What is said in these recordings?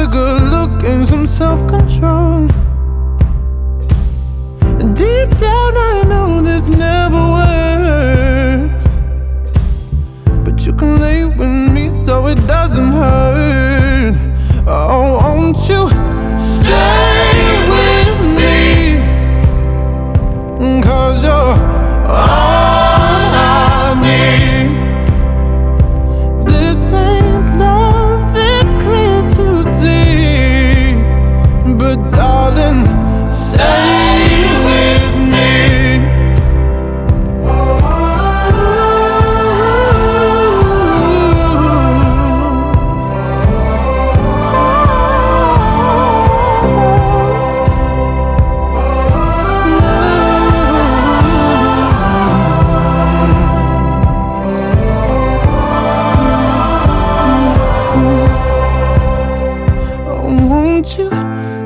It's a good look and some self control. Deep down, I know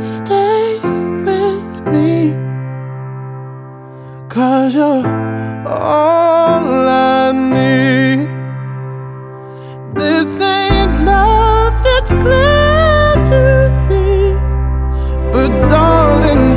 stay with me. Cause you're all I need. This ain't love, it's clear to see. But darling,